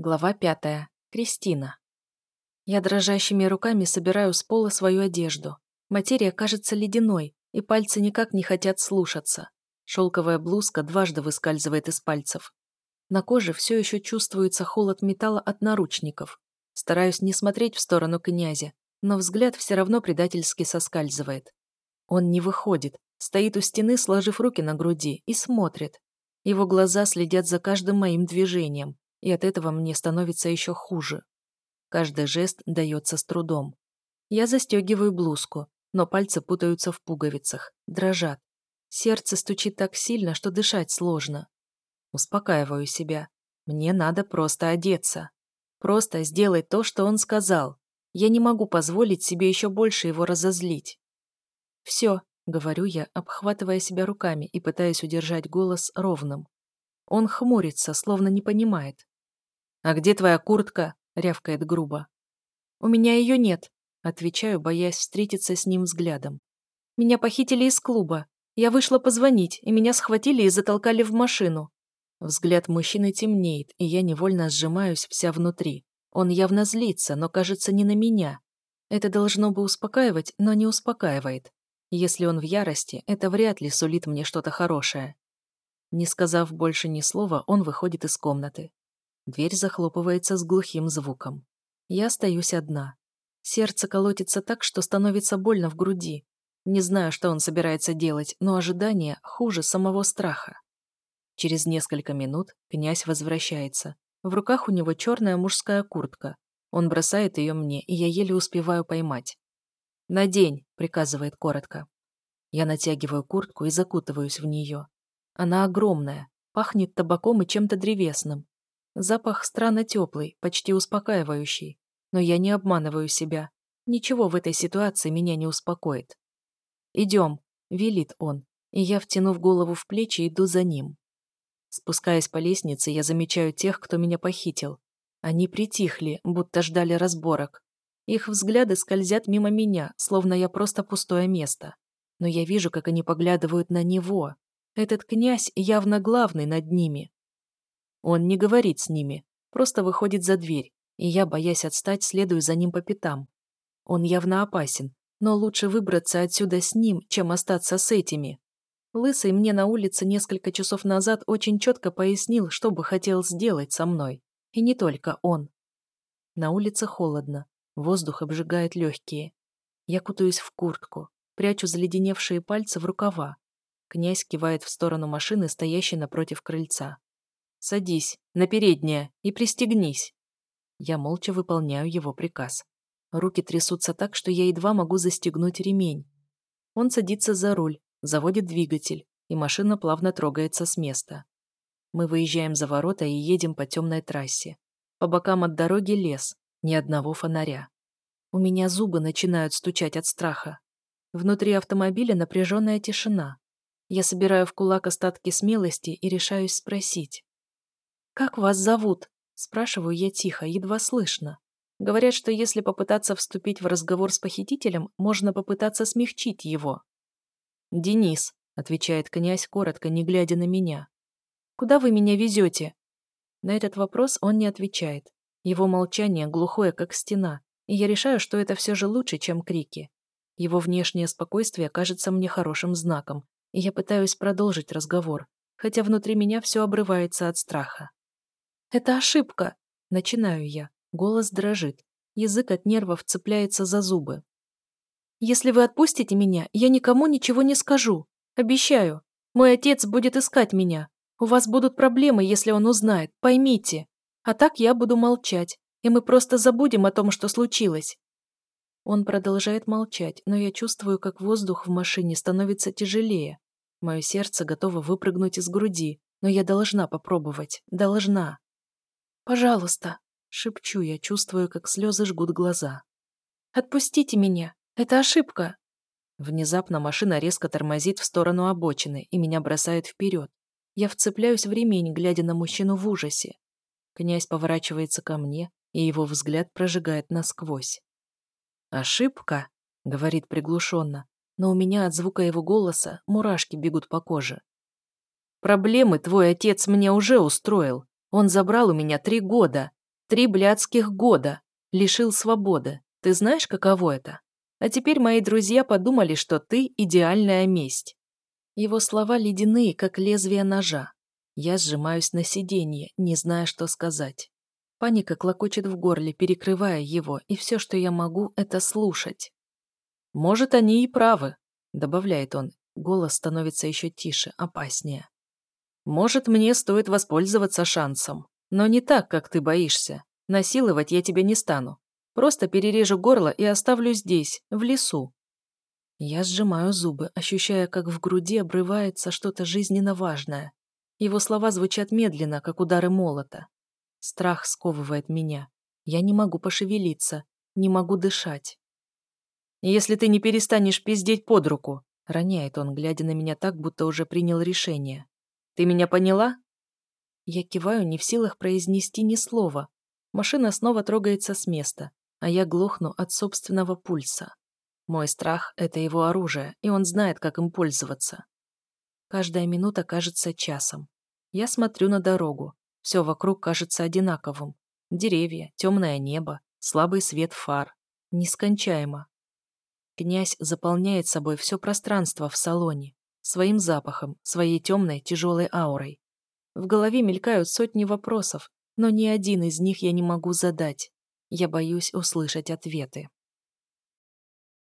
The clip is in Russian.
Глава пятая. Кристина. Я дрожащими руками собираю с пола свою одежду. Материя кажется ледяной, и пальцы никак не хотят слушаться. Шелковая блузка дважды выскальзывает из пальцев. На коже все еще чувствуется холод металла от наручников. Стараюсь не смотреть в сторону князя, но взгляд все равно предательски соскальзывает. Он не выходит, стоит у стены, сложив руки на груди, и смотрит. Его глаза следят за каждым моим движением, и от этого мне становится еще хуже. Каждый жест дается с трудом. Я застегиваю блузку, но пальцы путаются в пуговицах, дрожат. Сердце стучит так сильно, что дышать сложно. Успокаиваю себя. Мне надо просто одеться. Просто сделать то, что он сказал. Я не могу позволить себе еще больше его разозлить. «Все», — говорю я, обхватывая себя руками и пытаясь удержать голос ровным. Он хмурится, словно не понимает. «А где твоя куртка?» — рявкает грубо. «У меня ее нет», — отвечаю, боясь встретиться с ним взглядом. «Меня похитили из клуба. Я вышла позвонить, и меня схватили и затолкали в машину». Взгляд мужчины темнеет, и я невольно сжимаюсь вся внутри. Он явно злится, но, кажется, не на меня. Это должно бы успокаивать, но не успокаивает. Если он в ярости, это вряд ли сулит мне что-то хорошее. Не сказав больше ни слова, он выходит из комнаты. Дверь захлопывается с глухим звуком. Я остаюсь одна. Сердце колотится так, что становится больно в груди. Не знаю, что он собирается делать, но ожидание хуже самого страха. Через несколько минут князь возвращается. В руках у него черная мужская куртка. Он бросает ее мне, и я еле успеваю поймать. «Надень», — приказывает коротко. Я натягиваю куртку и закутываюсь в нее. Она огромная, пахнет табаком и чем-то древесным. Запах странно теплый, почти успокаивающий. Но я не обманываю себя. Ничего в этой ситуации меня не успокоит. «Идем», — велит он, и я, втянув голову в плечи, иду за ним. Спускаясь по лестнице, я замечаю тех, кто меня похитил. Они притихли, будто ждали разборок. Их взгляды скользят мимо меня, словно я просто пустое место. Но я вижу, как они поглядывают на него. Этот князь явно главный над ними. Он не говорит с ними, просто выходит за дверь, и я, боясь отстать, следую за ним по пятам. Он явно опасен, но лучше выбраться отсюда с ним, чем остаться с этими. Лысый мне на улице несколько часов назад очень четко пояснил, что бы хотел сделать со мной. И не только он. На улице холодно, воздух обжигает легкие. Я кутаюсь в куртку, прячу заледеневшие пальцы в рукава. Князь кивает в сторону машины, стоящей напротив крыльца. «Садись, на переднее, и пристегнись». Я молча выполняю его приказ. Руки трясутся так, что я едва могу застегнуть ремень. Он садится за руль, заводит двигатель, и машина плавно трогается с места. Мы выезжаем за ворота и едем по темной трассе. По бокам от дороги лес, ни одного фонаря. У меня зубы начинают стучать от страха. Внутри автомобиля напряженная тишина. Я собираю в кулак остатки смелости и решаюсь спросить. «Как вас зовут?» – спрашиваю я тихо, едва слышно. Говорят, что если попытаться вступить в разговор с похитителем, можно попытаться смягчить его. «Денис», – отвечает князь коротко, не глядя на меня. «Куда вы меня везете?» На этот вопрос он не отвечает. Его молчание глухое, как стена, и я решаю, что это все же лучше, чем крики. Его внешнее спокойствие кажется мне хорошим знаком, и я пытаюсь продолжить разговор, хотя внутри меня все обрывается от страха. «Это ошибка!» — начинаю я. Голос дрожит. Язык от нервов цепляется за зубы. «Если вы отпустите меня, я никому ничего не скажу. Обещаю. Мой отец будет искать меня. У вас будут проблемы, если он узнает, поймите. А так я буду молчать, и мы просто забудем о том, что случилось». Он продолжает молчать, но я чувствую, как воздух в машине становится тяжелее. Мое сердце готово выпрыгнуть из груди, но я должна попробовать. Должна. «Пожалуйста», — шепчу я, чувствую, как слезы жгут глаза. «Отпустите меня! Это ошибка!» Внезапно машина резко тормозит в сторону обочины и меня бросает вперед. Я вцепляюсь в ремень, глядя на мужчину в ужасе. Князь поворачивается ко мне, и его взгляд прожигает насквозь. «Ошибка?» — говорит приглушенно, но у меня от звука его голоса мурашки бегут по коже. «Проблемы твой отец мне уже устроил. Он забрал у меня три года. Три блядских года. Лишил свободы. Ты знаешь, каково это? А теперь мои друзья подумали, что ты идеальная месть. Его слова ледяные, как лезвие ножа. Я сжимаюсь на сиденье, не зная, что сказать. Паника клокочет в горле, перекрывая его, и все, что я могу, это слушать. «Может, они и правы», — добавляет он. Голос становится еще тише, опаснее. «Может, мне стоит воспользоваться шансом. Но не так, как ты боишься. Насиловать я тебя не стану. Просто перережу горло и оставлю здесь, в лесу. Я сжимаю зубы, ощущая, как в груди обрывается что-то жизненно важное. Его слова звучат медленно, как удары молота. Страх сковывает меня. Я не могу пошевелиться, не могу дышать. «Если ты не перестанешь пиздеть под руку», — роняет он, глядя на меня так, будто уже принял решение. «Ты меня поняла?» Я киваю, не в силах произнести ни слова. Машина снова трогается с места, а я глохну от собственного пульса. Мой страх — это его оружие, и он знает, как им пользоваться. Каждая минута кажется часом. Я смотрю на дорогу. Все вокруг кажется одинаковым. Деревья, темное небо, слабый свет фар. Нескончаемо. Князь заполняет собой все пространство в салоне. Своим запахом, своей темной, тяжелой аурой. В голове мелькают сотни вопросов, но ни один из них я не могу задать. Я боюсь услышать ответы.